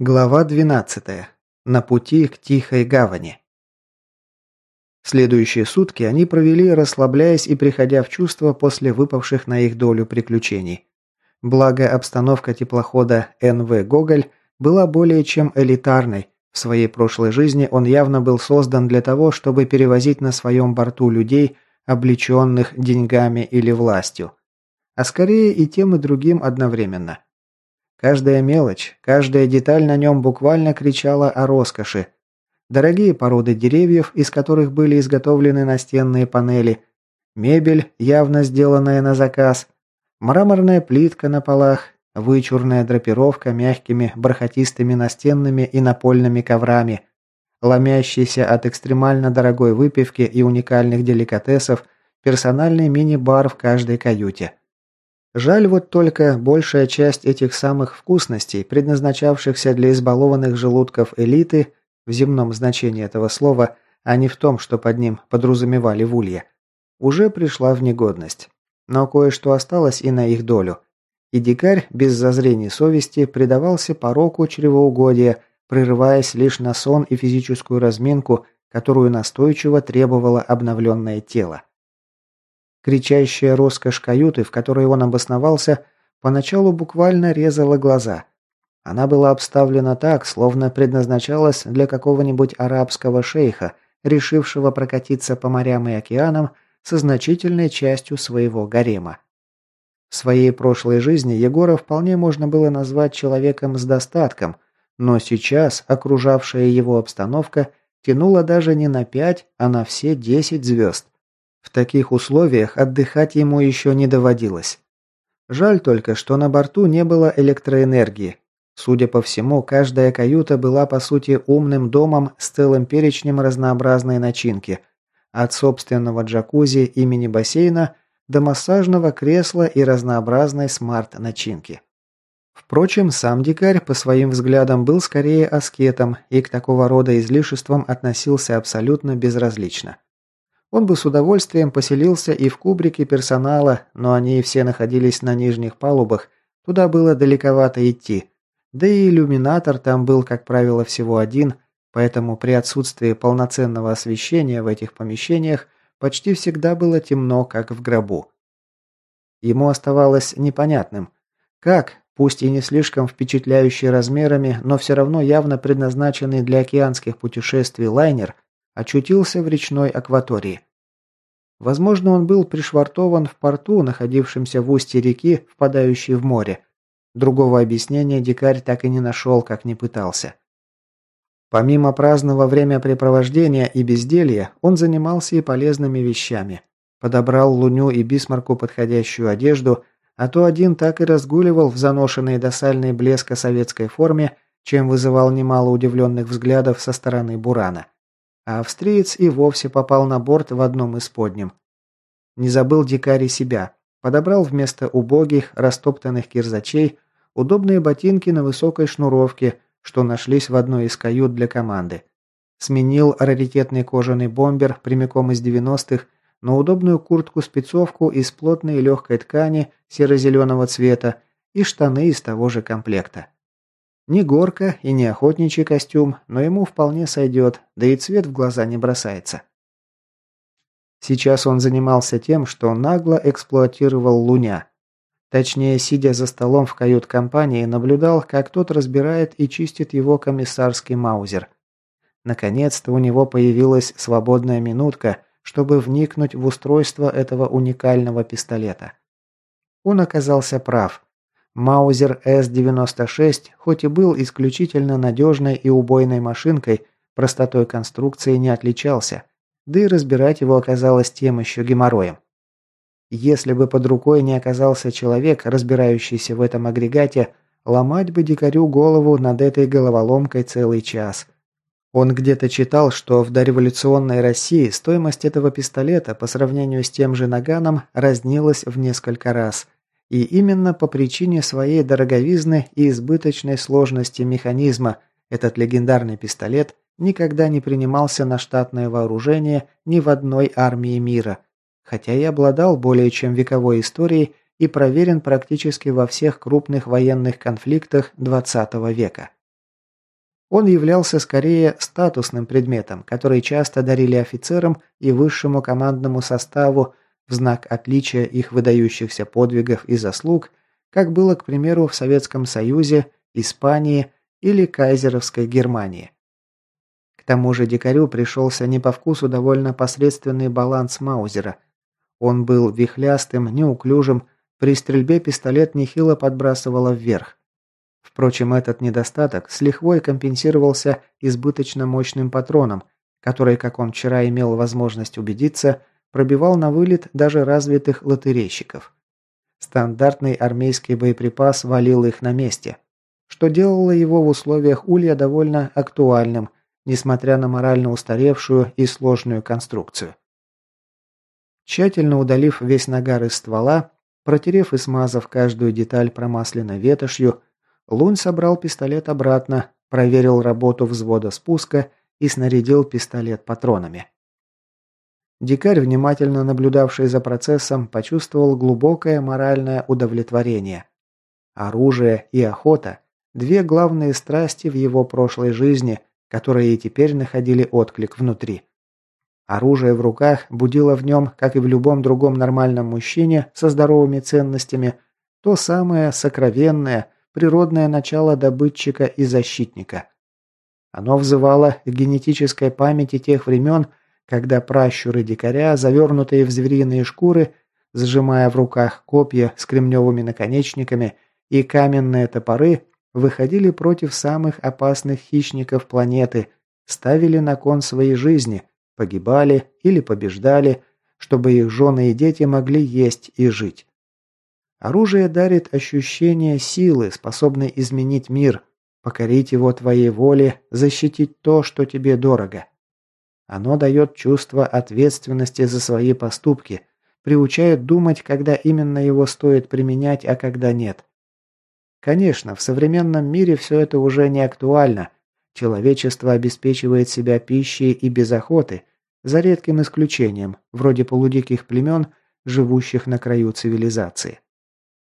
Глава 12. На пути к Тихой гавани. Следующие сутки они провели, расслабляясь и приходя в чувство после выпавших на их долю приключений. Благо, обстановка теплохода НВ «Гоголь» была более чем элитарной. В своей прошлой жизни он явно был создан для того, чтобы перевозить на своем борту людей, облеченных деньгами или властью. А скорее и тем, и другим одновременно – Каждая мелочь, каждая деталь на нем буквально кричала о роскоши. Дорогие породы деревьев, из которых были изготовлены настенные панели, мебель, явно сделанная на заказ, мраморная плитка на полах, вычурная драпировка мягкими бархатистыми настенными и напольными коврами, ломящийся от экстремально дорогой выпивки и уникальных деликатесов персональный мини-бар в каждой каюте. Жаль вот только, большая часть этих самых вкусностей, предназначавшихся для избалованных желудков элиты, в земном значении этого слова, а не в том, что под ним подразумевали в улье, уже пришла в негодность. Но кое-что осталось и на их долю. И дикарь, без зазрений совести, предавался пороку чревоугодия, прерываясь лишь на сон и физическую разминку, которую настойчиво требовало обновленное тело. Кричащая роскошь каюты, в которой он обосновался, поначалу буквально резала глаза. Она была обставлена так, словно предназначалась для какого-нибудь арабского шейха, решившего прокатиться по морям и океанам со значительной частью своего гарема. В своей прошлой жизни Егора вполне можно было назвать человеком с достатком, но сейчас окружавшая его обстановка тянула даже не на пять, а на все десять звезд – в таких условиях отдыхать ему еще не доводилось. Жаль только, что на борту не было электроэнергии. Судя по всему, каждая каюта была по сути умным домом с целым перечнем разнообразной начинки. От собственного джакузи и мини-бассейна до массажного кресла и разнообразной смарт-начинки. Впрочем, сам дикарь по своим взглядам был скорее аскетом и к такого рода излишествам относился абсолютно безразлично. Он бы с удовольствием поселился и в кубрике персонала, но они все находились на нижних палубах, туда было далековато идти. Да и иллюминатор там был, как правило, всего один, поэтому при отсутствии полноценного освещения в этих помещениях почти всегда было темно, как в гробу. Ему оставалось непонятным, как, пусть и не слишком впечатляющий размерами, но все равно явно предназначенный для океанских путешествий лайнер – очутился в речной акватории. Возможно, он был пришвартован в порту, находившемся в устье реки, впадающей в море. Другого объяснения дикарь так и не нашел, как не пытался. Помимо праздного времяпрепровождения и безделья, он занимался и полезными вещами. Подобрал Луню и Бисмарку подходящую одежду, а то один так и разгуливал в заношенной до сальной блеска советской форме, чем вызывал немало удивленных взглядов со стороны Бурана а австриец и вовсе попал на борт в одном из подним. Не забыл дикарь себя. Подобрал вместо убогих, растоптанных кирзачей удобные ботинки на высокой шнуровке, что нашлись в одной из кают для команды. Сменил раритетный кожаный бомбер прямиком из 90-х на удобную куртку-спецовку из плотной легкой ткани серо-зеленого цвета и штаны из того же комплекта. Не горка и не охотничий костюм, но ему вполне сойдет, да и цвет в глаза не бросается. Сейчас он занимался тем, что нагло эксплуатировал Луня. Точнее, сидя за столом в кают-компании, наблюдал, как тот разбирает и чистит его комиссарский маузер. Наконец-то у него появилась свободная минутка, чтобы вникнуть в устройство этого уникального пистолета. Он оказался прав. Маузер С-96, хоть и был исключительно надежной и убойной машинкой, простотой конструкции не отличался, да и разбирать его оказалось тем еще геморроем. Если бы под рукой не оказался человек, разбирающийся в этом агрегате, ломать бы дикарю голову над этой головоломкой целый час. Он где-то читал, что в дореволюционной России стоимость этого пистолета по сравнению с тем же наганом разнилась в несколько раз – и именно по причине своей дороговизны и избыточной сложности механизма этот легендарный пистолет никогда не принимался на штатное вооружение ни в одной армии мира, хотя и обладал более чем вековой историей и проверен практически во всех крупных военных конфликтах XX века. Он являлся скорее статусным предметом, который часто дарили офицерам и высшему командному составу в знак отличия их выдающихся подвигов и заслуг, как было, к примеру, в Советском Союзе, Испании или Кайзеровской Германии. К тому же дикарю пришелся не по вкусу довольно посредственный баланс Маузера. Он был вихлястым, неуклюжим, при стрельбе пистолет нехило подбрасывало вверх. Впрочем, этот недостаток с лихвой компенсировался избыточно мощным патроном, который, как он вчера имел возможность убедиться, пробивал на вылет даже развитых лотерейщиков. Стандартный армейский боеприпас валил их на месте, что делало его в условиях улья довольно актуальным, несмотря на морально устаревшую и сложную конструкцию. Тщательно удалив весь нагар из ствола, протерев и смазав каждую деталь промасленной ветошью, Лунь собрал пистолет обратно, проверил работу взвода спуска и снарядил пистолет патронами. Дикарь, внимательно наблюдавший за процессом, почувствовал глубокое моральное удовлетворение. Оружие и охота – две главные страсти в его прошлой жизни, которые и теперь находили отклик внутри. Оружие в руках будило в нем, как и в любом другом нормальном мужчине со здоровыми ценностями, то самое сокровенное, природное начало добытчика и защитника. Оно взывало к генетической памяти тех времен, когда пращуры дикаря, завернутые в звериные шкуры, сжимая в руках копья с кремневыми наконечниками и каменные топоры, выходили против самых опасных хищников планеты, ставили на кон свои жизни, погибали или побеждали, чтобы их жены и дети могли есть и жить. Оружие дарит ощущение силы, способной изменить мир, покорить его твоей воле, защитить то, что тебе дорого. Оно дает чувство ответственности за свои поступки, приучает думать, когда именно его стоит применять, а когда нет. Конечно, в современном мире все это уже не актуально. Человечество обеспечивает себя пищей и без охоты, за редким исключением, вроде полудиких племен, живущих на краю цивилизации.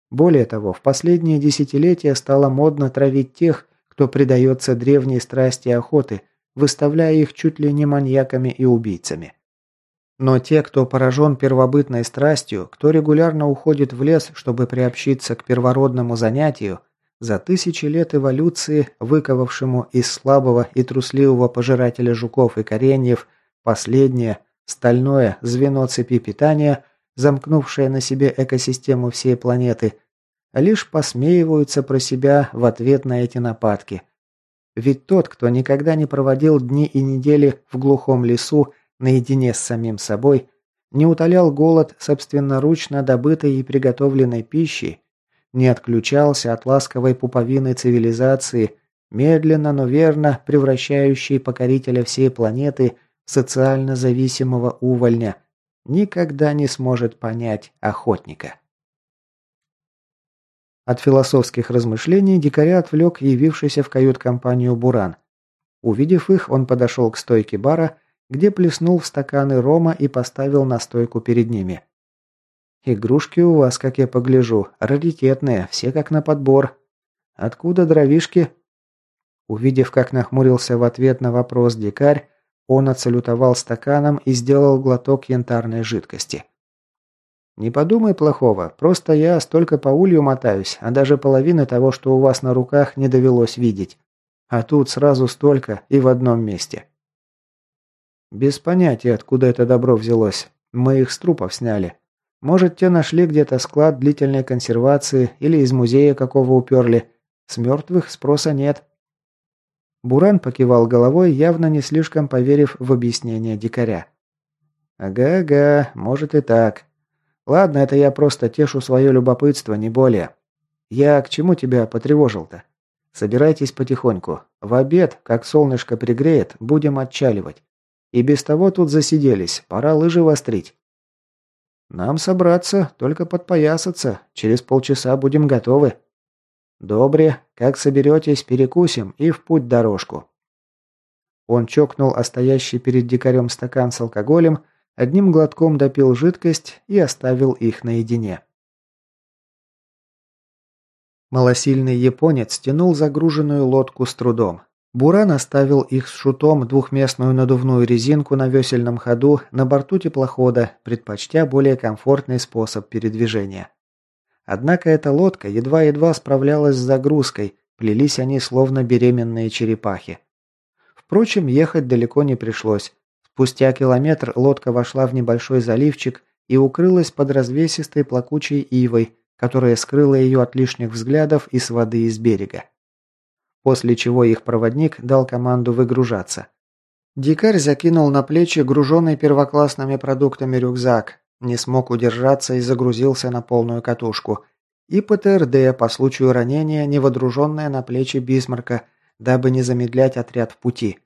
Более того, в последние десятилетия стало модно травить тех, кто предается древней страсти охоты, выставляя их чуть ли не маньяками и убийцами. Но те, кто поражен первобытной страстью, кто регулярно уходит в лес, чтобы приобщиться к первородному занятию, за тысячи лет эволюции, выковавшему из слабого и трусливого пожирателя жуков и кореньев последнее, стальное звено цепи питания, замкнувшее на себе экосистему всей планеты, лишь посмеиваются про себя в ответ на эти нападки, ведь тот, кто никогда не проводил дни и недели в глухом лесу наедине с самим собой, не утолял голод собственноручно добытой и приготовленной пищей, не отключался от ласковой пуповины цивилизации, медленно, но верно превращающей покорителя всей планеты в социально зависимого увольня, никогда не сможет понять охотника. От философских размышлений дикаря отвлек явившийся в кают-компанию Буран. Увидев их, он подошел к стойке бара, где плеснул в стаканы рома и поставил на стойку перед ними. «Игрушки у вас, как я погляжу, раритетные, все как на подбор. Откуда дровишки?» Увидев, как нахмурился в ответ на вопрос дикарь, он отсалютовал стаканом и сделал глоток янтарной жидкости. «Не подумай плохого, просто я столько по улью мотаюсь, а даже половины того, что у вас на руках, не довелось видеть. А тут сразу столько и в одном месте». «Без понятия, откуда это добро взялось. Мы их с трупов сняли. Может, те нашли где-то склад длительной консервации или из музея какого уперли. С мертвых спроса нет». Буран покивал головой, явно не слишком поверив в объяснение дикаря. «Ага-ага, может и так. Ладно, это я просто тешу свое любопытство, не более. Я к чему тебя потревожил-то? Собирайтесь потихоньку. В обед, как солнышко пригреет, будем отчаливать. И без того тут засиделись, пора лыжи вострить. Нам собраться, только подпоясаться. Через полчаса будем готовы. Добре, как соберетесь, перекусим и в путь дорожку. Он чокнул о стоящий перед дикарем стакан с алкоголем Одним глотком допил жидкость и оставил их наедине. Малосильный японец тянул загруженную лодку с трудом. Буран оставил их с шутом двухместную надувную резинку на весельном ходу на борту теплохода, предпочтя более комфортный способ передвижения. Однако эта лодка едва-едва справлялась с загрузкой, плелись они словно беременные черепахи. Впрочем, ехать далеко не пришлось. Спустя километр лодка вошла в небольшой заливчик и укрылась под развесистой плакучей ивой, которая скрыла ее от лишних взглядов и с воды из берега после чего их проводник дал команду выгружаться. Дикарь закинул на плечи груженный первоклассными продуктами рюкзак, не смог удержаться и загрузился на полную катушку. И ПТРД по случаю ранения, не водруженное на плечи Бисмарка, дабы не замедлять отряд в пути.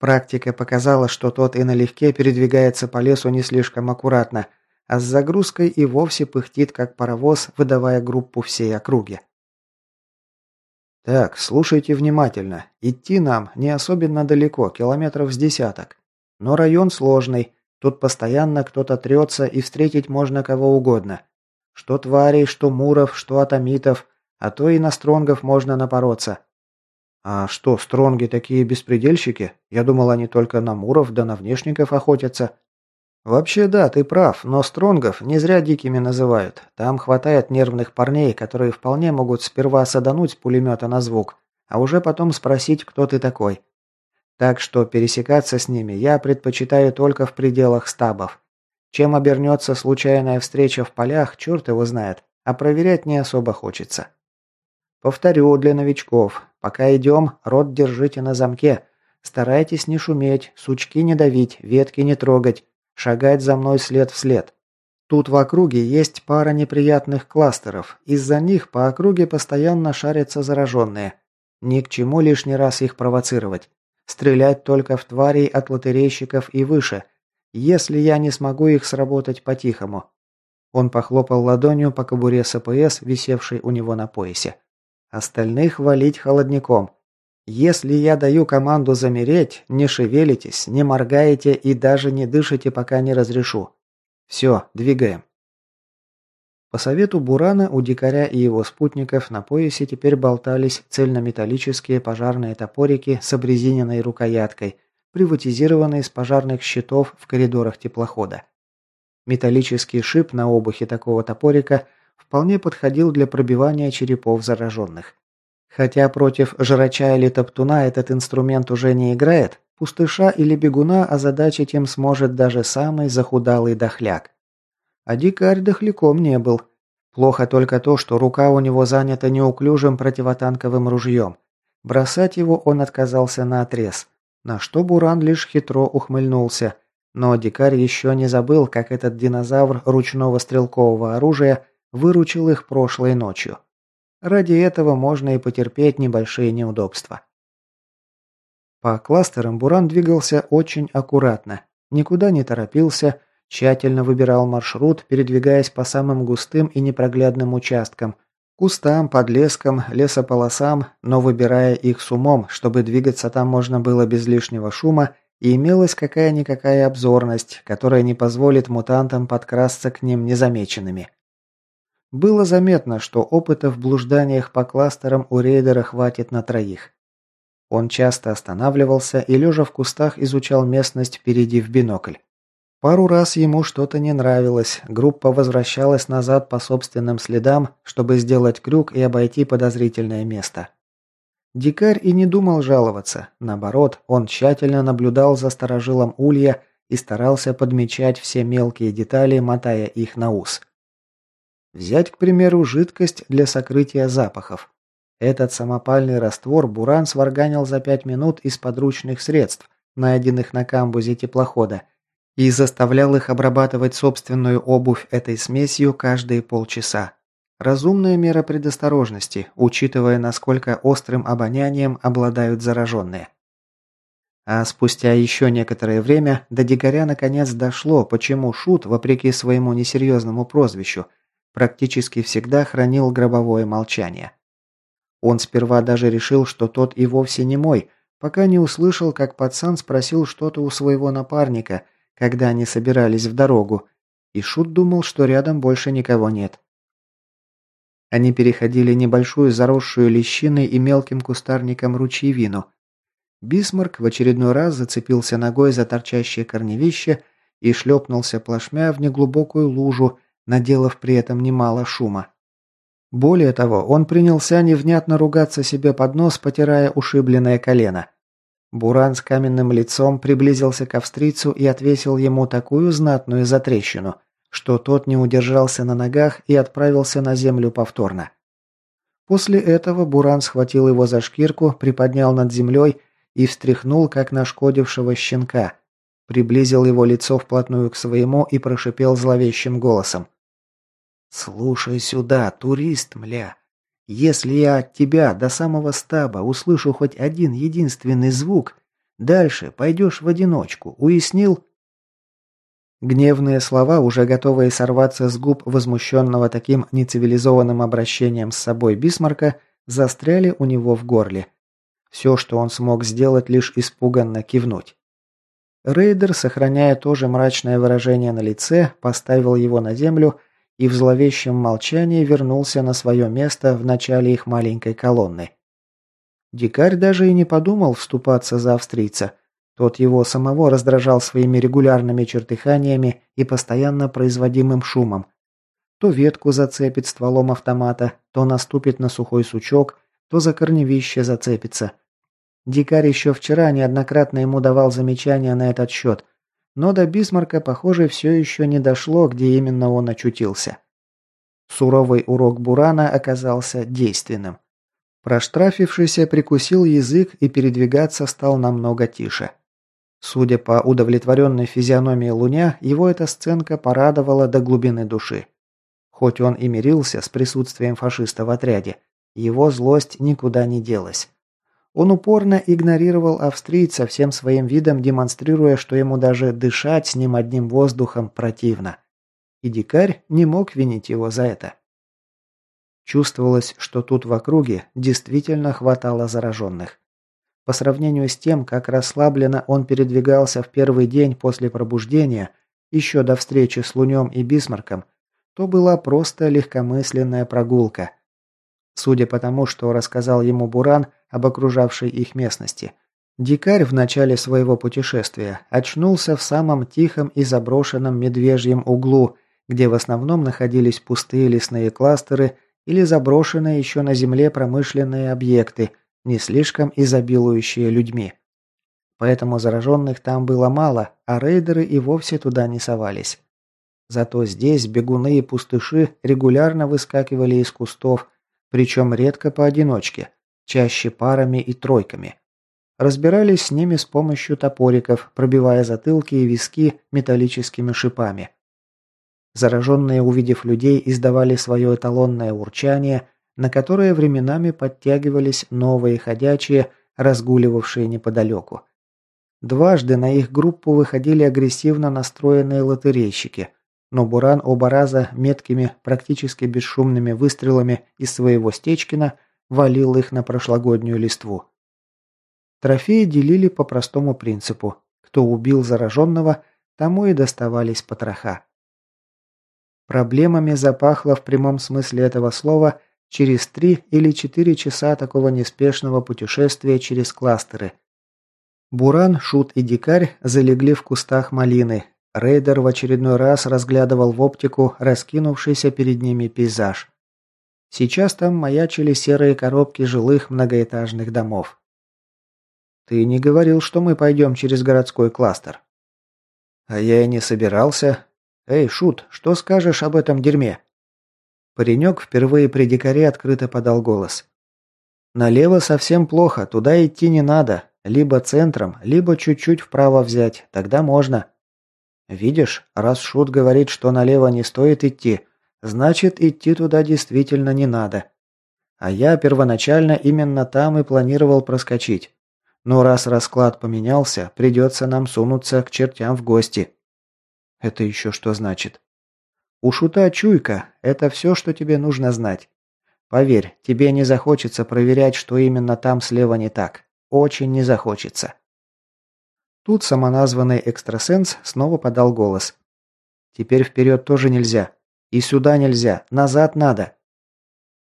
Практика показала, что тот и налегке передвигается по лесу не слишком аккуратно, а с загрузкой и вовсе пыхтит, как паровоз, выдавая группу всей округе. «Так, слушайте внимательно. Идти нам не особенно далеко, километров с десяток. Но район сложный. Тут постоянно кто-то трется, и встретить можно кого угодно. Что тварей, что муров, что атомитов, а то и на стронгов можно напороться. А что, стронги такие беспредельщики? Я думал, они только на муров да на внешников охотятся. «Вообще да, ты прав, но стронгов не зря дикими называют. Там хватает нервных парней, которые вполне могут сперва садануть пулемета на звук, а уже потом спросить, кто ты такой. Так что пересекаться с ними я предпочитаю только в пределах стабов. Чем обернется случайная встреча в полях, черт его знает, а проверять не особо хочется. Повторю для новичков, пока идем, рот держите на замке. Старайтесь не шуметь, сучки не давить, ветки не трогать, шагать за мной след в след. Тут в округе есть пара неприятных кластеров. Из-за них по округе постоянно шарятся зараженные. Ни к чему лишний раз их провоцировать. Стрелять только в тварей от лотерейщиков и выше, если я не смогу их сработать по-тихому. Он похлопал ладонью по кобуре СПС, висевшей у него на поясе. Остальных валить холодником. Если я даю команду замереть, не шевелитесь, не моргаете и даже не дышите, пока не разрешу. Все, двигаем. По совету Бурана у дикаря и его спутников на поясе теперь болтались цельнометаллические пожарные топорики с обрезиненной рукояткой, приватизированные с пожарных щитов в коридорах теплохода. Металлический шип на обухе такого топорика вполне подходил для пробивания черепов зараженных. Хотя против жрача или топтуна этот инструмент уже не играет, пустыша или бегуна озадачить им сможет даже самый захудалый дохляк. А дикарь дохляком не был. Плохо только то, что рука у него занята неуклюжим противотанковым ружьем. Бросать его он отказался на отрез, на что Буран лишь хитро ухмыльнулся. Но дикарь еще не забыл, как этот динозавр ручного стрелкового оружия выручил их прошлой ночью. Ради этого можно и потерпеть небольшие неудобства. По кластерам Буран двигался очень аккуратно, никуда не торопился, тщательно выбирал маршрут, передвигаясь по самым густым и непроглядным участкам, кустам, подлескам, лесополосам, но выбирая их с умом, чтобы двигаться там можно было без лишнего шума и имелась какая-никакая обзорность, которая не позволит мутантам подкрасться к ним незамеченными. Было заметно, что опыта в блужданиях по кластерам у рейдера хватит на троих. Он часто останавливался и, лежа в кустах, изучал местность впереди в бинокль. Пару раз ему что-то не нравилось, группа возвращалась назад по собственным следам, чтобы сделать крюк и обойти подозрительное место. Дикарь и не думал жаловаться, наоборот, он тщательно наблюдал за сторожилом улья и старался подмечать все мелкие детали, мотая их на ус. Взять, к примеру, жидкость для сокрытия запахов. Этот самопальный раствор Буран сварганил за пять минут из подручных средств, найденных на камбузе теплохода, и заставлял их обрабатывать собственную обувь этой смесью каждые полчаса. Разумная мера предосторожности, учитывая, насколько острым обонянием обладают зараженные. А спустя еще некоторое время до дикаря наконец дошло, почему Шут, вопреки своему несерьезному прозвищу, практически всегда хранил гробовое молчание. Он сперва даже решил, что тот и вовсе не мой, пока не услышал, как пацан спросил что-то у своего напарника, когда они собирались в дорогу, и Шут думал, что рядом больше никого нет. Они переходили небольшую заросшую лещиной и мелким кустарником ручьевину. Бисмарк в очередной раз зацепился ногой за торчащее корневище и шлепнулся плашмя в неглубокую лужу, наделав при этом немало шума. Более того, он принялся невнятно ругаться себе под нос, потирая ушибленное колено. Буран с каменным лицом приблизился к австрийцу и отвесил ему такую знатную затрещину, что тот не удержался на ногах и отправился на землю повторно. После этого Буран схватил его за шкирку, приподнял над землей и встряхнул, как нашкодившего щенка. Приблизил его лицо вплотную к своему и прошипел зловещим голосом. «Слушай сюда, турист, мля. Если я от тебя до самого стаба услышу хоть один единственный звук, дальше пойдешь в одиночку, уяснил?» Гневные слова, уже готовые сорваться с губ возмущенного таким нецивилизованным обращением с собой Бисмарка, застряли у него в горле. Все, что он смог сделать, лишь испуганно кивнуть. Рейдер, сохраняя тоже мрачное выражение на лице, поставил его на землю и в зловещем молчании вернулся на свое место в начале их маленькой колонны. Дикарь даже и не подумал вступаться за австрийца. Тот его самого раздражал своими регулярными чертыханиями и постоянно производимым шумом. То ветку зацепит стволом автомата, то наступит на сухой сучок, то за корневище зацепится. Дикарь еще вчера неоднократно ему давал замечания на этот счет, но до Бисмарка, похоже, все еще не дошло, где именно он очутился. Суровый урок Бурана оказался действенным. Проштрафившийся прикусил язык и передвигаться стал намного тише. Судя по удовлетворенной физиономии Луня, его эта сценка порадовала до глубины души. Хоть он и мирился с присутствием фашиста в отряде, его злость никуда не делась. Он упорно игнорировал австрийца всем своим видом, демонстрируя, что ему даже дышать с ним одним воздухом противно. И дикарь не мог винить его за это. Чувствовалось, что тут в округе действительно хватало зараженных. По сравнению с тем, как расслабленно он передвигался в первый день после пробуждения, еще до встречи с Лунем и Бисмарком, то была просто легкомысленная прогулка. Судя по тому, что рассказал ему Буран – об окружавшей их местности. Дикарь в начале своего путешествия очнулся в самом тихом и заброшенном медвежьем углу, где в основном находились пустые лесные кластеры или заброшенные еще на земле промышленные объекты, не слишком изобилующие людьми. Поэтому зараженных там было мало, а рейдеры и вовсе туда не совались. Зато здесь бегуны и пустыши регулярно выскакивали из кустов, причем редко поодиночке – чаще парами и тройками. Разбирались с ними с помощью топориков, пробивая затылки и виски металлическими шипами. Зараженные, увидев людей, издавали свое эталонное урчание, на которое временами подтягивались новые ходячие, разгуливавшие неподалеку. Дважды на их группу выходили агрессивно настроенные лотерейщики, но Буран оба раза меткими, практически бесшумными выстрелами из своего Стечкина – валил их на прошлогоднюю листву. Трофеи делили по простому принципу. Кто убил зараженного, тому и доставались потроха. Проблемами запахло в прямом смысле этого слова через три или четыре часа такого неспешного путешествия через кластеры. Буран, Шут и Дикарь залегли в кустах малины. Рейдер в очередной раз разглядывал в оптику раскинувшийся перед ними пейзаж. Сейчас там маячили серые коробки жилых многоэтажных домов. «Ты не говорил, что мы пойдем через городской кластер?» «А я и не собирался. Эй, Шут, что скажешь об этом дерьме?» Паренек впервые при дикаре открыто подал голос. «Налево совсем плохо, туда идти не надо. Либо центром, либо чуть-чуть вправо взять, тогда можно». «Видишь, раз Шут говорит, что налево не стоит идти, Значит, идти туда действительно не надо. А я первоначально именно там и планировал проскочить. Но раз расклад поменялся, придется нам сунуться к чертям в гости. Это еще что значит? У шута чуйка – это все, что тебе нужно знать. Поверь, тебе не захочется проверять, что именно там слева не так. Очень не захочется. Тут самоназванный экстрасенс снова подал голос. Теперь вперед тоже нельзя. И сюда нельзя, назад надо.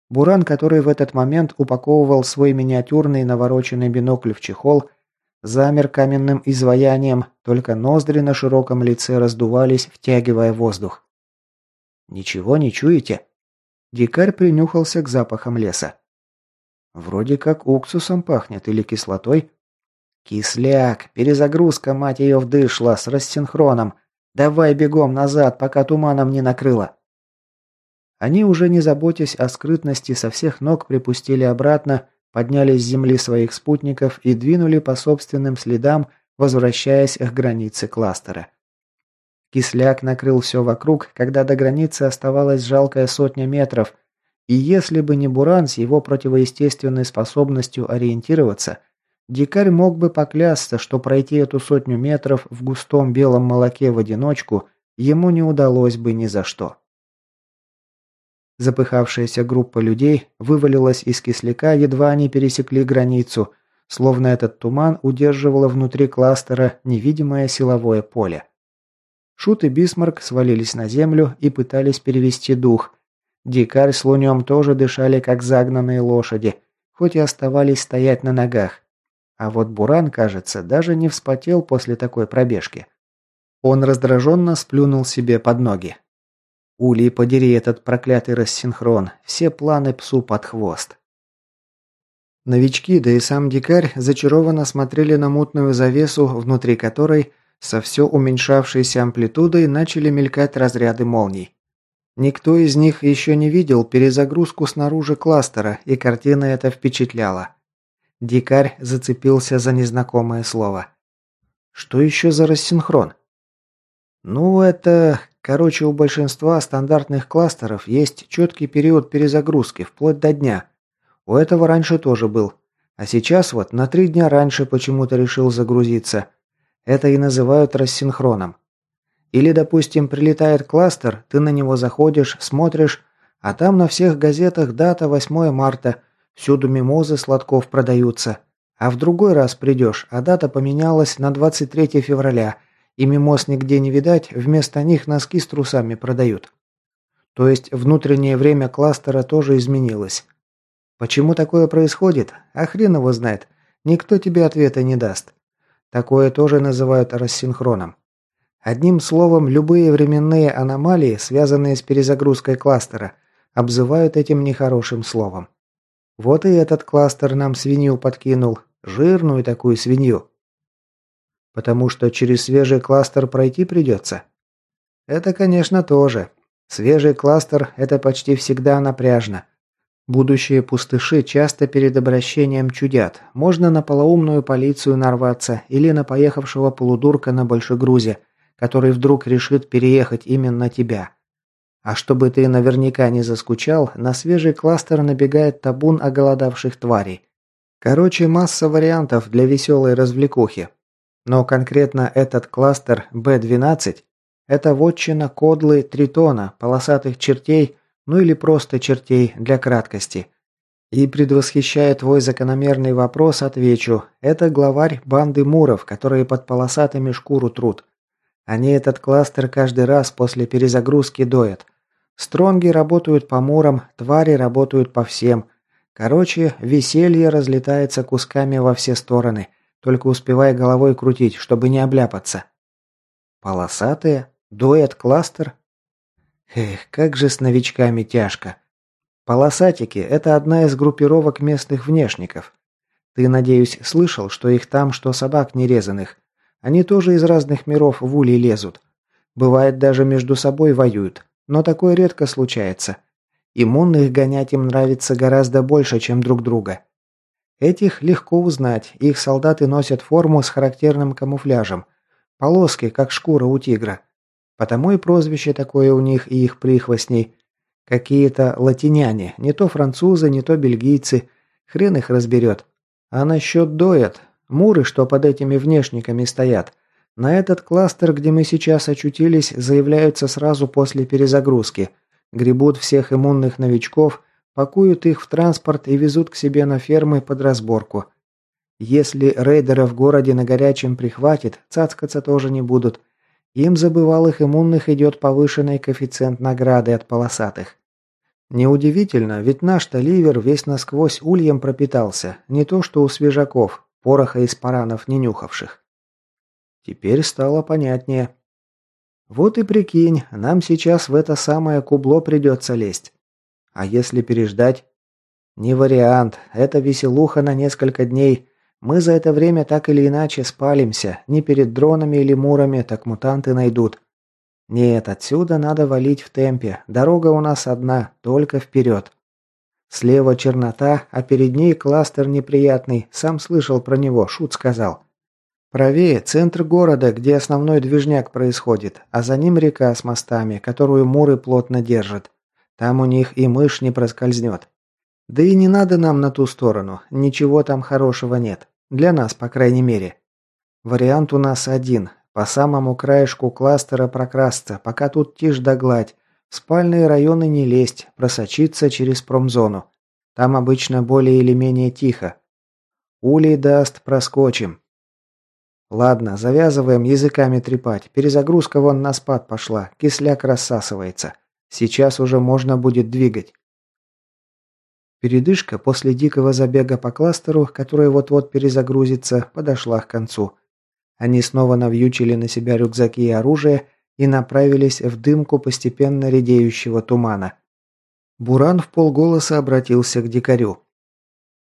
Буран, который в этот момент упаковывал свой миниатюрный навороченный бинокль в чехол, замер каменным изваянием, только ноздри на широком лице раздувались, втягивая воздух. «Ничего не чуете?» Дикарь принюхался к запахам леса. «Вроде как уксусом пахнет или кислотой». «Кисляк! Перезагрузка, мать ее, вдышла, с рассинхроном! Давай бегом назад, пока туманом не накрыло!» Они, уже не заботясь о скрытности, со всех ног припустили обратно, подняли с земли своих спутников и двинули по собственным следам, возвращаясь к границе кластера. Кисляк накрыл все вокруг, когда до границы оставалась жалкая сотня метров, и если бы не Буран с его противоестественной способностью ориентироваться, дикарь мог бы поклясться, что пройти эту сотню метров в густом белом молоке в одиночку ему не удалось бы ни за что. Запыхавшаяся группа людей вывалилась из кисляка, едва они пересекли границу, словно этот туман удерживало внутри кластера невидимое силовое поле. Шут и Бисмарк свалились на землю и пытались перевести дух. Дикарь с Лунем тоже дышали, как загнанные лошади, хоть и оставались стоять на ногах. А вот Буран, кажется, даже не вспотел после такой пробежки. Он раздраженно сплюнул себе под ноги. Улей, подери этот проклятый рассинхрон. Все планы псу под хвост. Новички, да и сам дикарь зачарованно смотрели на мутную завесу, внутри которой со все уменьшавшейся амплитудой начали мелькать разряды молний. Никто из них еще не видел перезагрузку снаружи кластера, и картина эта впечатляла. Дикарь зацепился за незнакомое слово. Что еще за рассинхрон? Ну, это Короче, у большинства стандартных кластеров есть четкий период перезагрузки, вплоть до дня. У этого раньше тоже был. А сейчас вот на три дня раньше почему-то решил загрузиться. Это и называют рассинхроном. Или, допустим, прилетает кластер, ты на него заходишь, смотришь, а там на всех газетах дата 8 марта, всюду мимозы сладков продаются. А в другой раз придешь, а дата поменялась на 23 февраля – и мимоз нигде не видать, вместо них носки с трусами продают. То есть внутреннее время кластера тоже изменилось. Почему такое происходит? А хрен его знает. Никто тебе ответа не даст. Такое тоже называют рассинхроном. Одним словом, любые временные аномалии, связанные с перезагрузкой кластера, обзывают этим нехорошим словом. Вот и этот кластер нам свинью подкинул. Жирную такую свинью. Потому что через свежий кластер пройти придется. Это, конечно, тоже. Свежий кластер – это почти всегда напряжно. Будущие пустыши часто перед обращением чудят. Можно на полоумную полицию нарваться или на поехавшего полудурка на большегрузе, который вдруг решит переехать именно тебя. А чтобы ты наверняка не заскучал, на свежий кластер набегает табун оголодавших тварей. Короче, масса вариантов для веселой развлекухи. Но конкретно этот кластер B12 – это вотчина кодлы тритона, полосатых чертей, ну или просто чертей для краткости. И предвосхищая твой закономерный вопрос, отвечу – это главарь банды муров, которые под полосатыми шкуру трут. Они этот кластер каждый раз после перезагрузки доят. Стронги работают по мурам, твари работают по всем. Короче, веселье разлетается кусками во все стороны – только успевай головой крутить, чтобы не обляпаться. Полосатые? Дуэт-кластер? Эх, как же с новичками тяжко. Полосатики – это одна из группировок местных внешников. Ты, надеюсь, слышал, что их там, что собак нерезанных. Они тоже из разных миров в улей лезут. Бывает, даже между собой воюют. Но такое редко случается. Иммунных гонять им нравится гораздо больше, чем друг друга. Этих легко узнать, их солдаты носят форму с характерным камуфляжем. Полоски, как шкура у тигра. Потому и прозвище такое у них и их прихвостней. Какие-то латиняне, не то французы, не то бельгийцы. Хрен их разберет. А насчет доят, муры, что под этими внешниками стоят, на этот кластер, где мы сейчас очутились, заявляются сразу после перезагрузки. Гребут всех иммунных новичков – пакуют их в транспорт и везут к себе на фермы под разборку. Если рейдера в городе на горячем прихватит, цацкаться тоже не будут. Им за бывалых иммунных идет повышенный коэффициент награды от полосатых. Неудивительно, ведь наш-то ливер весь насквозь ульем пропитался, не то что у свежаков. пороха из паранов не нюхавших. Теперь стало понятнее. Вот и прикинь, нам сейчас в это самое кубло придется лезть. А если переждать? Не вариант, это веселуха на несколько дней. Мы за это время так или иначе спалимся, не перед дронами или мурами, так мутанты найдут. Нет, отсюда надо валить в темпе. Дорога у нас одна, только вперед. Слева чернота, а перед ней кластер неприятный. Сам слышал про него, шут сказал. Правее центр города, где основной движняк происходит, а за ним река с мостами, которую муры плотно держат. Там у них и мышь не проскользнет. Да и не надо нам на ту сторону, ничего там хорошего нет. Для нас, по крайней мере. Вариант у нас один по самому краешку кластера прокрасться, пока тут тишь да гладь. В спальные районы не лезть, просочиться через промзону. Там обычно более или менее тихо. Улей даст, проскочим. Ладно, завязываем языками трепать. Перезагрузка вон на спад пошла, кисляк рассасывается. Сейчас уже можно будет двигать. Передышка после дикого забега по кластеру, который вот-вот перезагрузится, подошла к концу. Они снова навьючили на себя рюкзаки и оружие и направились в дымку постепенно редеющего тумана. Буран в полголоса обратился к дикарю.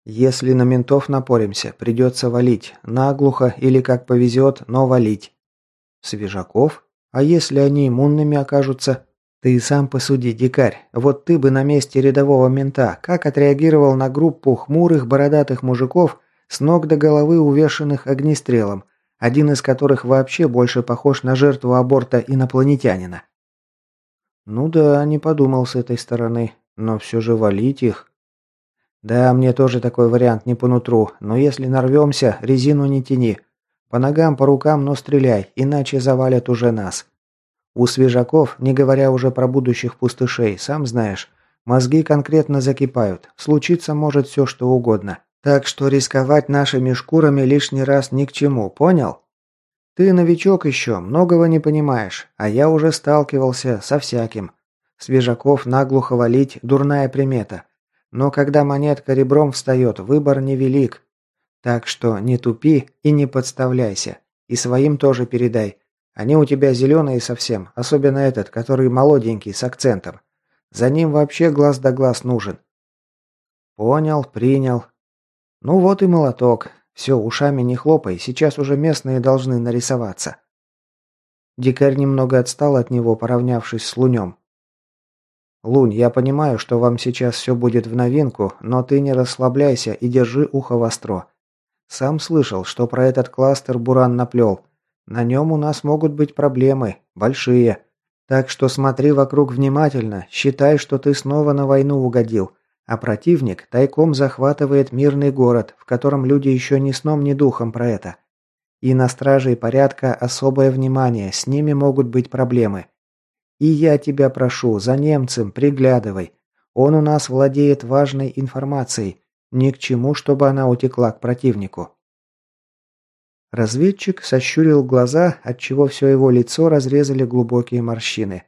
«Если на ментов напоримся, придется валить. Наглухо или как повезет, но валить». «Свежаков? А если они иммунными окажутся?» «Ты сам посуди, дикарь. Вот ты бы на месте рядового мента как отреагировал на группу хмурых бородатых мужиков с ног до головы увешанных огнестрелом, один из которых вообще больше похож на жертву аборта инопланетянина. Ну да, не подумал с этой стороны, но все же валить их. Да, мне тоже такой вариант не по нутру, но если нарвемся, резину не тяни. По ногам, по рукам, но стреляй, иначе завалят уже нас. У свежаков, не говоря уже про будущих пустышей, сам знаешь, мозги конкретно закипают, случиться может все что угодно. Так что рисковать нашими шкурами лишний раз ни к чему, понял? Ты новичок еще, многого не понимаешь, а я уже сталкивался со всяким. Свежаков наглухо валить – дурная примета. Но когда монетка ребром встает, выбор невелик. Так что не тупи и не подставляйся. И своим тоже передай. Они у тебя зеленые совсем, особенно этот, который молоденький, с акцентом. За ним вообще глаз да глаз нужен. Понял, принял. Ну вот и молоток. Все, ушами не хлопай, сейчас уже местные должны нарисоваться. Дикарь немного отстал от него, поравнявшись с Лунем. «Лунь, я понимаю, что вам сейчас все будет в новинку, но ты не расслабляйся и держи ухо востро. Сам слышал, что про этот кластер Буран наплел. На нем у нас могут быть проблемы, большие. Так что смотри вокруг внимательно, считай, что ты снова на войну угодил. А противник тайком захватывает мирный город, в котором люди еще ни сном, ни духом про это. И на стражей порядка особое внимание, с ними могут быть проблемы. И я тебя прошу, за немцем приглядывай. Он у нас владеет важной информацией. Ни к чему, чтобы она утекла к противнику. Разведчик сощурил глаза, отчего все его лицо разрезали глубокие морщины.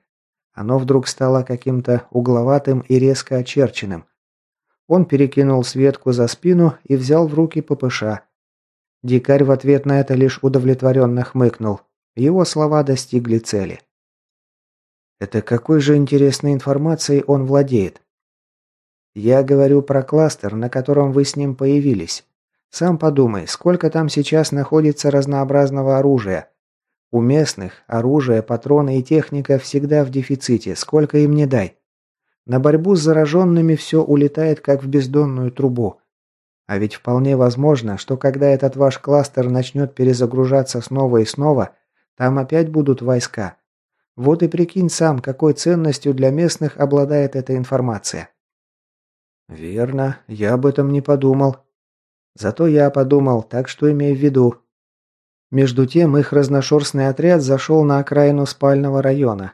Оно вдруг стало каким-то угловатым и резко очерченным. Он перекинул Светку за спину и взял в руки ППШ. Дикарь в ответ на это лишь удовлетворенно хмыкнул. Его слова достигли цели. Это какой же интересной информацией он владеет? Я говорю про кластер, на котором вы с ним появились. Сам подумай, сколько там сейчас находится разнообразного оружия. У местных оружие, патроны и техника всегда в дефиците, сколько им не дай. На борьбу с зараженными все улетает как в бездонную трубу. А ведь вполне возможно, что когда этот ваш кластер начнет перезагружаться снова и снова, там опять будут войска. Вот и прикинь сам, какой ценностью для местных обладает эта информация. Верно, я об этом не подумал. Зато я подумал, так что имей в виду. Между тем их разношерстный отряд зашел на окраину спального района,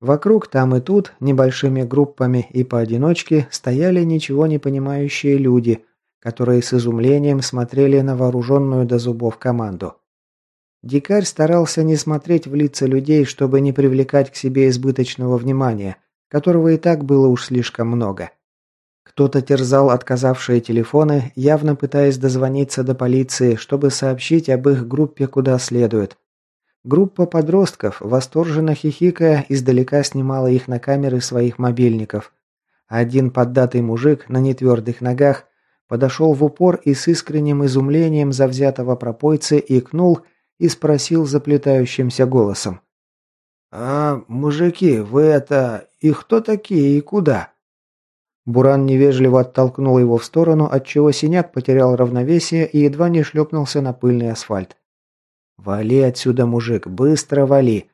Вокруг там и тут, небольшими группами и поодиночке, стояли ничего не понимающие люди, которые с изумлением смотрели на вооруженную до зубов команду. Дикарь старался не смотреть в лица людей, чтобы не привлекать к себе избыточного внимания, которого и так было уж слишком много. Кто-то терзал отказавшие телефоны, явно пытаясь дозвониться до полиции, чтобы сообщить об их группе куда следует. Группа подростков, восторженно хихикая, издалека снимала их на камеры своих мобильников. Один поддатый мужик на нетвердых ногах подошел в упор и с искренним изумлением завзятого пропойцы икнул и спросил заплетающимся голосом. «А, мужики, вы это... И кто такие и куда?» Буран невежливо оттолкнул его в сторону, отчего синяк потерял равновесие и едва не шлепнулся на пыльный асфальт. «Вали отсюда, мужик, быстро вали!»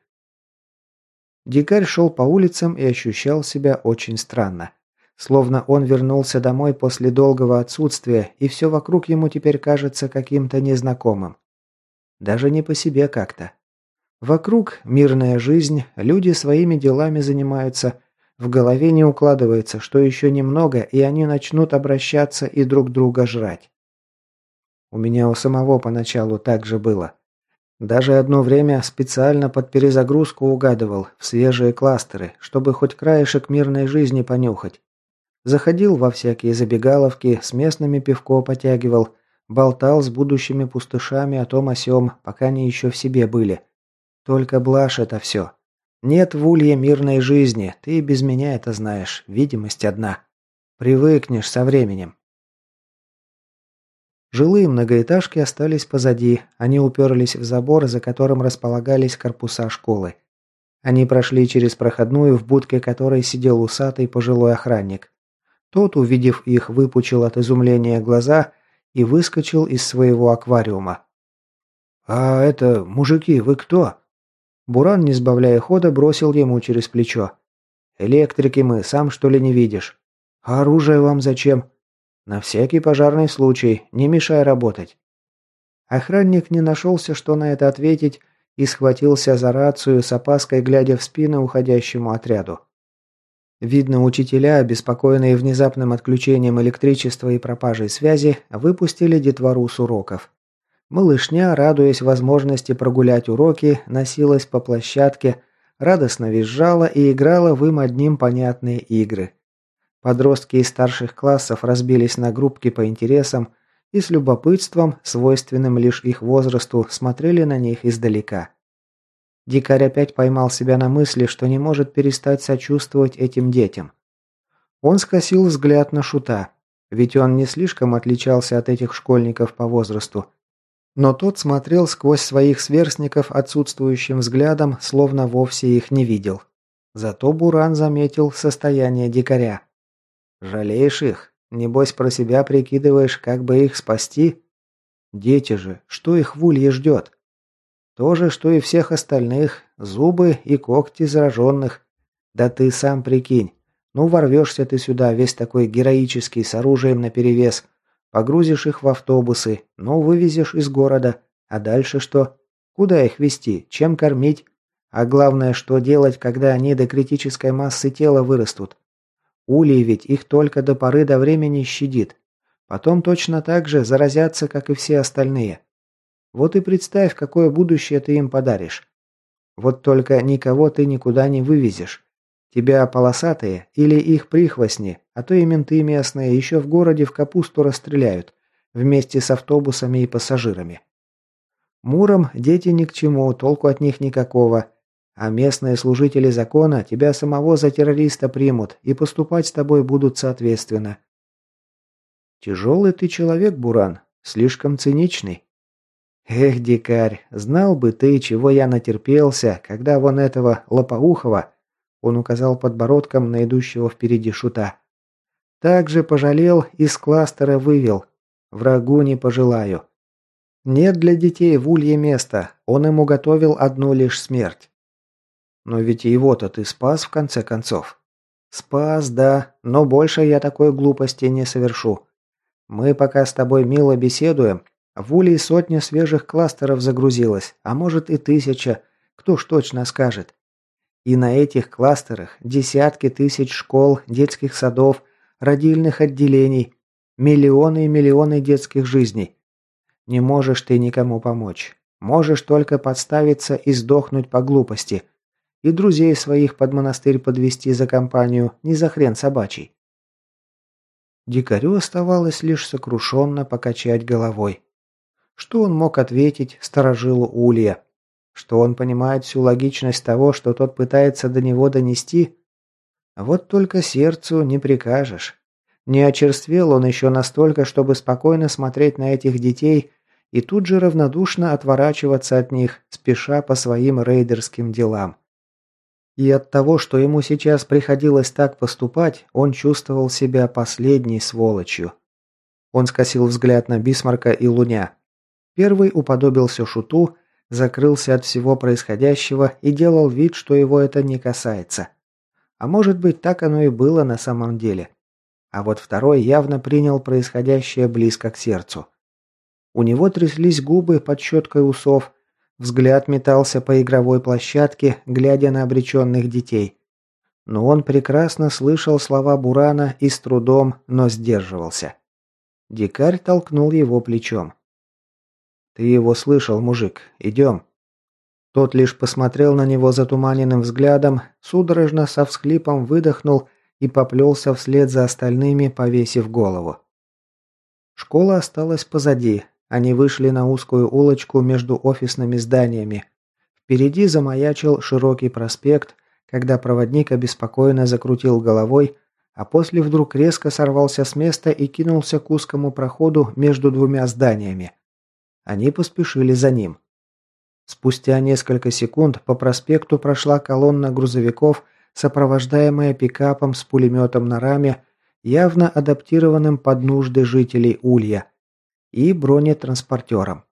Дикарь шел по улицам и ощущал себя очень странно. Словно он вернулся домой после долгого отсутствия, и все вокруг ему теперь кажется каким-то незнакомым. Даже не по себе как-то. Вокруг мирная жизнь, люди своими делами занимаются, в голове не укладывается, что еще немного, и они начнут обращаться и друг друга жрать. У меня у самого поначалу так же было. Даже одно время специально под перезагрузку угадывал в свежие кластеры, чтобы хоть краешек мирной жизни понюхать. Заходил во всякие забегаловки, с местными пивко потягивал, болтал с будущими пустышами о том о сём, пока они еще в себе были. Только блажь это все. Нет в улье мирной жизни, ты без меня это знаешь, видимость одна. Привыкнешь со временем. Жилые многоэтажки остались позади, они уперлись в забор, за которым располагались корпуса школы. Они прошли через проходную, в будке которой сидел усатый пожилой охранник. Тот, увидев их, выпучил от изумления глаза и выскочил из своего аквариума. «А это, мужики, вы кто?» Буран, не сбавляя хода, бросил ему через плечо. «Электрики мы, сам что ли не видишь? А оружие вам зачем?» «На всякий пожарный случай, не мешай работать». Охранник не нашелся, что на это ответить, и схватился за рацию с опаской, глядя в спину уходящему отряду. Видно, учителя, обеспокоенные внезапным отключением электричества и пропажей связи, выпустили детвору с уроков. Малышня, радуясь возможности прогулять уроки, носилась по площадке, радостно визжала и играла в им одним понятные игры. Подростки из старших классов разбились на группки по интересам и с любопытством, свойственным лишь их возрасту, смотрели на них издалека. Дикарь опять поймал себя на мысли, что не может перестать сочувствовать этим детям. Он скосил взгляд на Шута, ведь он не слишком отличался от этих школьников по возрасту, но тот смотрел сквозь своих сверстников отсутствующим взглядом, словно вовсе их не видел. Зато Буран заметил состояние дикаря. «Жалеешь их? Небось, про себя прикидываешь, как бы их спасти? Дети же, что их в улье ждет? То же, что и всех остальных, зубы и когти зараженных. Да ты сам прикинь, ну ворвешься ты сюда, весь такой героический, с оружием наперевес, Погрузишь их в автобусы, ну, вывезешь из города. А дальше что? Куда их везти? Чем кормить? А главное, что делать, когда они до критической массы тела вырастут? Улей ведь их только до поры до времени щадит. Потом точно так же заразятся, как и все остальные. Вот и представь, какое будущее ты им подаришь. Вот только никого ты никуда не вывезешь. Тебя полосатые или их прихвостни, а то и менты местные еще в городе в капусту расстреляют, вместе с автобусами и пассажирами. Муром дети ни к чему, толку от них никакого, а местные служители закона тебя самого за террориста примут и поступать с тобой будут соответственно. Тяжелый ты человек, Буран, слишком циничный. Эх, дикарь, знал бы ты, чего я натерпелся, когда вон этого лопоухого он указал подбородком на идущего впереди шута. Также пожалел и с кластера вывел. Врагу не пожелаю. Нет для детей в улье места, он ему готовил одну лишь смерть. Но ведь его-то ты спас в конце концов. Спас, да, но больше я такой глупости не совершу. Мы пока с тобой мило беседуем, в улей сотня свежих кластеров загрузилась, а может и тысяча, кто ж точно скажет. И на этих кластерах десятки тысяч школ, детских садов, родильных отделений, миллионы и миллионы детских жизней. Не можешь ты никому помочь. Можешь только подставиться и сдохнуть по глупости. И друзей своих под монастырь подвести за компанию не за хрен собачий. Дикарю оставалось лишь сокрушенно покачать головой. Что он мог ответить сторожилу Улья? Что он понимает всю логичность того, что тот пытается до него донести? Вот только сердцу не прикажешь. Не очерствел он еще настолько, чтобы спокойно смотреть на этих детей и тут же равнодушно отворачиваться от них, спеша по своим рейдерским делам. И от того, что ему сейчас приходилось так поступать, он чувствовал себя последней сволочью. Он скосил взгляд на Бисмарка и Луня. Первый уподобился шуту, закрылся от всего происходящего и делал вид, что его это не касается. А может быть, так оно и было на самом деле. А вот второй явно принял происходящее близко к сердцу. У него тряслись губы под щеткой усов, взгляд метался по игровой площадке, глядя на обреченных детей. Но он прекрасно слышал слова Бурана и с трудом, но сдерживался. Дикарь толкнул его плечом. «Ты его слышал, мужик. Идем». Тот лишь посмотрел на него затуманенным взглядом, судорожно со всхлипом выдохнул и поплелся вслед за остальными, повесив голову. Школа осталась позади. Они вышли на узкую улочку между офисными зданиями. Впереди замаячил широкий проспект, когда проводник обеспокоенно закрутил головой, а после вдруг резко сорвался с места и кинулся к узкому проходу между двумя зданиями. Они поспешили за ним. Спустя несколько секунд по проспекту прошла колонна грузовиков, сопровождаемая пикапом с пулеметом на раме, явно адаптированным под нужды жителей Улья, и бронетранспортером.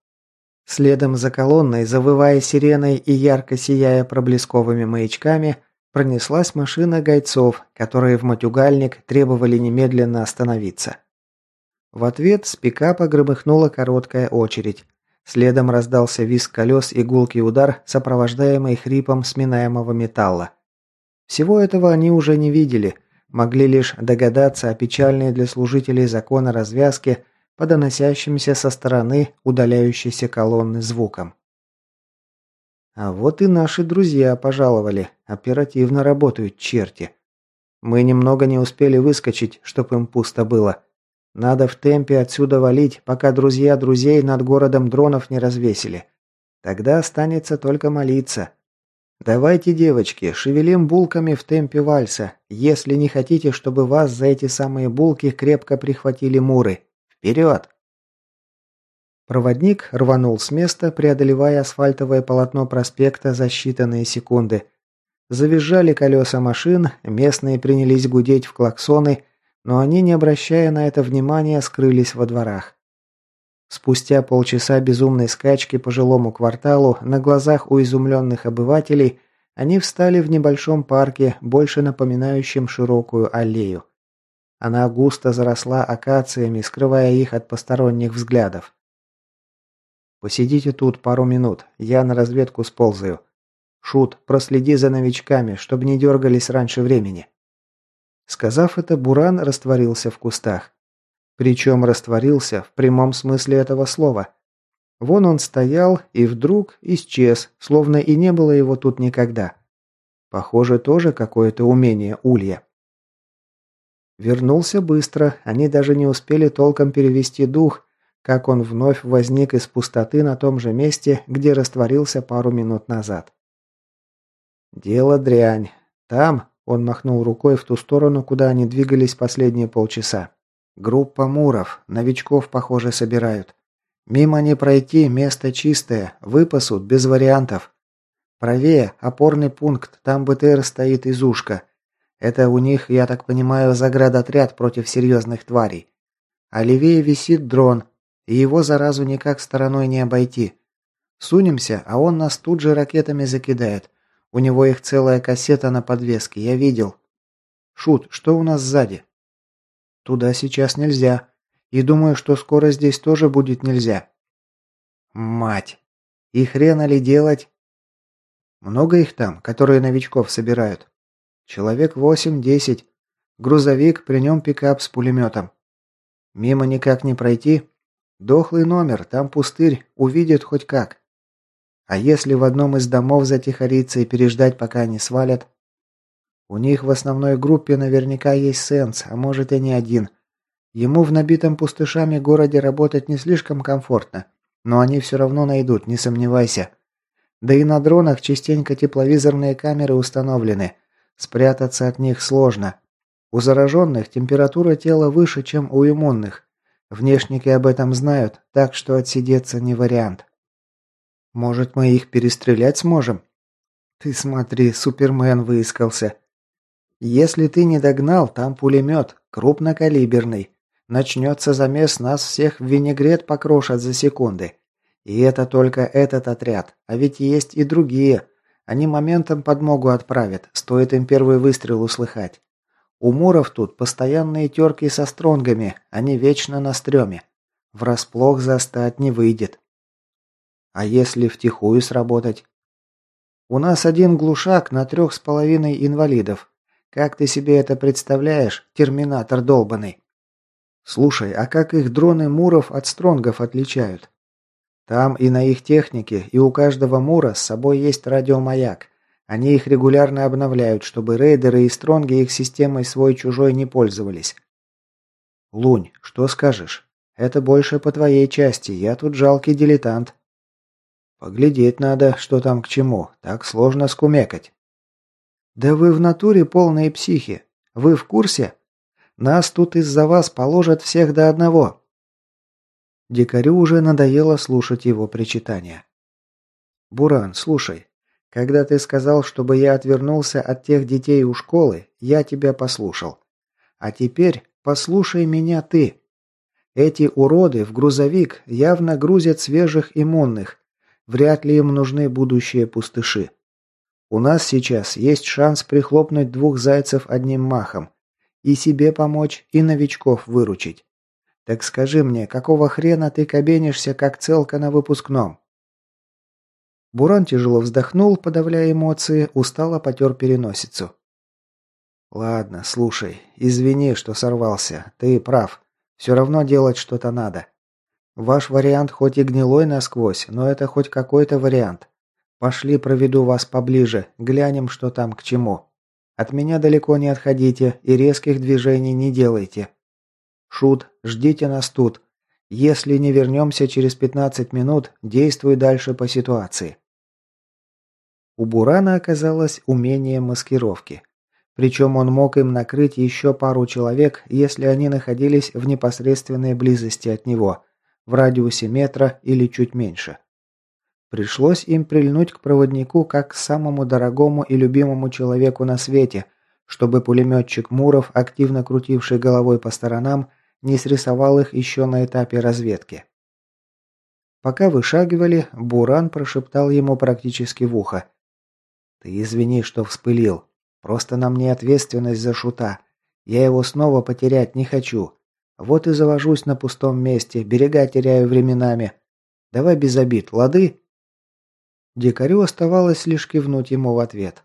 Следом за колонной, завывая сиреной и ярко сияя проблесковыми маячками, пронеслась машина гайцов, которые в матюгальник требовали немедленно остановиться. В ответ с пикапа громыхнула короткая очередь. Следом раздался визг колес и гулкий удар, сопровождаемый хрипом сминаемого металла. Всего этого они уже не видели, могли лишь догадаться о печальной для служителей закона развязке по доносящимся со стороны удаляющейся колонны звукам. А вот и наши друзья пожаловали, оперативно работают черти. Мы немного не успели выскочить, чтоб им пусто было. Надо в темпе отсюда валить, пока друзья друзей над городом дронов не развесили. Тогда останется только молиться. Давайте, девочки, шевелим булками в темпе вальса, если не хотите, чтобы вас за эти самые булки крепко прихватили муры. Вперед! Проводник рванул с места, преодолевая асфальтовое полотно проспекта за считанные секунды. Завизжали колеса машин, местные принялись гудеть в клаксоны, но они, не обращая на это внимания, скрылись во дворах. Спустя полчаса безумной скачки по жилому кварталу на глазах у изумленных обывателей они встали в небольшом парке, больше напоминающем широкую аллею. Она густо заросла акациями, скрывая их от посторонних взглядов. «Посидите тут пару минут, я на разведку сползаю. Шут, проследи за новичками, чтобы не дергались раньше времени». Сказав это, Буран растворился в кустах. Причем растворился в прямом смысле этого слова. Вон он стоял и вдруг исчез, словно и не было его тут никогда. Похоже, тоже какое-то умение улья. Вернулся быстро, они даже не успели толком перевести дух, как он вновь возник из пустоты на том же месте, где растворился пару минут назад. Дело дрянь. Там, он махнул рукой в ту сторону, куда они двигались последние полчаса. Группа муров, новичков, похоже, собирают. Мимо не пройти, место чистое, выпасут, без вариантов. Правее, опорный пункт, там БТР стоит из ушка. Это у них, я так понимаю, заградотряд против серьезных тварей. А левее висит дрон, и его заразу никак стороной не обойти. Сунемся, а он нас тут же ракетами закидает. У него их целая кассета на подвеске, я видел. Шут, что у нас сзади? Туда сейчас нельзя. И думаю, что скоро здесь тоже будет нельзя. Мать. И хрена ли делать? Много их там, которые новичков собирают. Человек восемь-десять. Грузовик, при нем пикап с пулеметом. Мимо никак не пройти. Дохлый номер, там пустырь, увидят хоть как. А если в одном из домов затихариться и переждать, пока они свалят? У них в основной группе наверняка есть сенс, а может и не один. Ему в набитом пустышами городе работать не слишком комфортно, но они все равно найдут, не сомневайся. Да и на дронах частенько тепловизорные камеры установлены. Спрятаться от них сложно. У зараженных температура тела выше, чем у иммунных. Внешники об этом знают, так что отсидеться не вариант. Может, мы их перестрелять сможем? Ты смотри, Супермен выискался. Если ты не догнал, там пулемет, крупнокалиберный. Начнется замес, нас всех в винегрет покрошат за секунды. И это только этот отряд. А ведь есть и другие. Они моментом подмогу отправят, стоит им первый выстрел услыхать. У Муров тут постоянные терки со стронгами, они вечно на стреме. Врасплох застать не выйдет. А если втихую сработать? У нас один глушак на трех с половиной инвалидов. Как ты себе это представляешь, терминатор долбанный? Слушай, а как их дроны Муров от стронгов отличают? Там и на их технике, и у каждого Мура с собой есть радиомаяк. Они их регулярно обновляют, чтобы рейдеры и стронги их системой свой-чужой не пользовались. Лунь, что скажешь? Это больше по твоей части, я тут жалкий дилетант. Поглядеть надо, что там к чему, так сложно скумекать. Да вы в натуре полные психи. Вы в курсе? Нас тут из-за вас положат всех до одного. Дикарю уже надоело слушать его причитания. «Буран, слушай, когда ты сказал, чтобы я отвернулся от тех детей у школы, я тебя послушал. А теперь послушай меня ты. Эти уроды в грузовик явно грузят свежих иммунных. Вряд ли им нужны будущие пустыши. У нас сейчас есть шанс прихлопнуть двух зайцев одним махом. И себе помочь, и новичков выручить. Так скажи мне, какого хрена ты кабенишься, как целка на выпускном?» Буран тяжело вздохнул, подавляя эмоции, устало потер переносицу. «Ладно, слушай, извини, что сорвался. Ты прав. Все равно делать что-то надо. Ваш вариант хоть и гнилой насквозь, но это хоть какой-то вариант. Пошли, проведу вас поближе, глянем, что там к чему. От меня далеко не отходите и резких движений не делайте. Шут, ждите нас тут. Если не вернемся через 15 минут, действуй дальше по ситуации. У Бурана оказалось умение маскировки. Причем он мог им накрыть еще пару человек, если они находились в непосредственной близости от него, в радиусе метра или чуть меньше. Пришлось им прильнуть к проводнику как к самому дорогому и любимому человеку на свете, чтобы пулеметчик Муров, активно крутивший головой по сторонам, не срисовал их еще на этапе разведки. Пока вышагивали, Буран прошептал ему практически в ухо. «Ты извини, что вспылил. Просто на мне ответственность за шута. Я его снова потерять не хочу. Вот и завожусь на пустом месте, берега теряю временами. Давай без обид, лады?» Дикарю оставалось лишь кивнуть ему в ответ.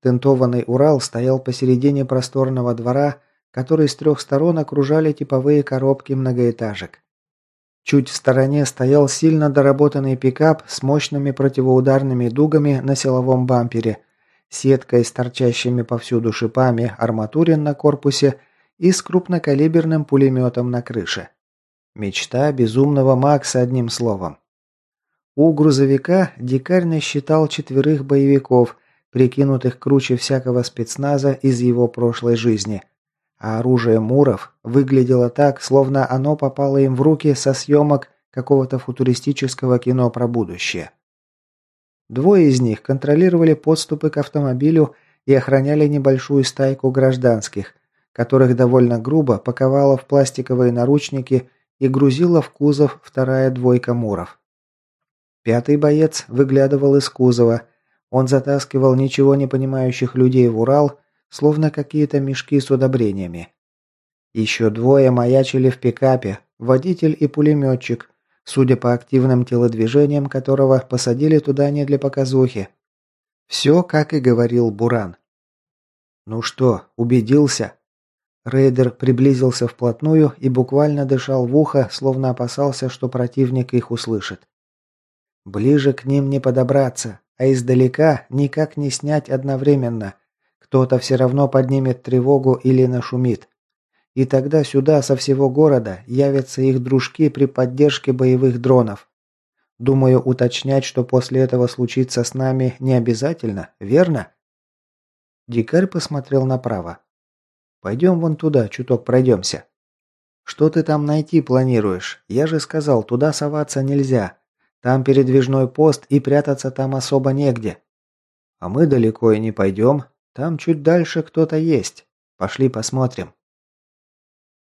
Тентованный Урал стоял посередине просторного двора, который с трех сторон окружали типовые коробки многоэтажек. Чуть в стороне стоял сильно доработанный пикап с мощными противоударными дугами на силовом бампере, сеткой с торчащими повсюду шипами арматурин на корпусе и с крупнокалиберным пулеметом на крыше. Мечта безумного Макса, одним словом. У грузовика дикарь насчитал четверых боевиков, прикинутых круче всякого спецназа из его прошлой жизни – а оружие Муров выглядело так, словно оно попало им в руки со съемок какого-то футуристического кино про будущее. Двое из них контролировали подступы к автомобилю и охраняли небольшую стайку гражданских, которых довольно грубо паковала в пластиковые наручники и грузила в кузов вторая двойка Муров. Пятый боец выглядывал из кузова. Он затаскивал ничего не понимающих людей в Урал словно какие-то мешки с удобрениями. Еще двое маячили в пикапе, водитель и пулеметчик, судя по активным телодвижениям которого посадили туда не для показухи. Все, как и говорил Буран. «Ну что, убедился?» Рейдер приблизился вплотную и буквально дышал в ухо, словно опасался, что противник их услышит. Ближе к ним не подобраться, а издалека никак не снять одновременно – кто-то все равно поднимет тревогу или нашумит. И тогда сюда со всего города явятся их дружки при поддержке боевых дронов. Думаю, уточнять, что после этого случится с нами, не обязательно, верно? Дикарь посмотрел направо. Пойдем вон туда, чуток пройдемся. Что ты там найти планируешь? Я же сказал, туда соваться нельзя. Там передвижной пост и прятаться там особо негде. А мы далеко и не пойдем. Там чуть дальше кто-то есть. Пошли посмотрим.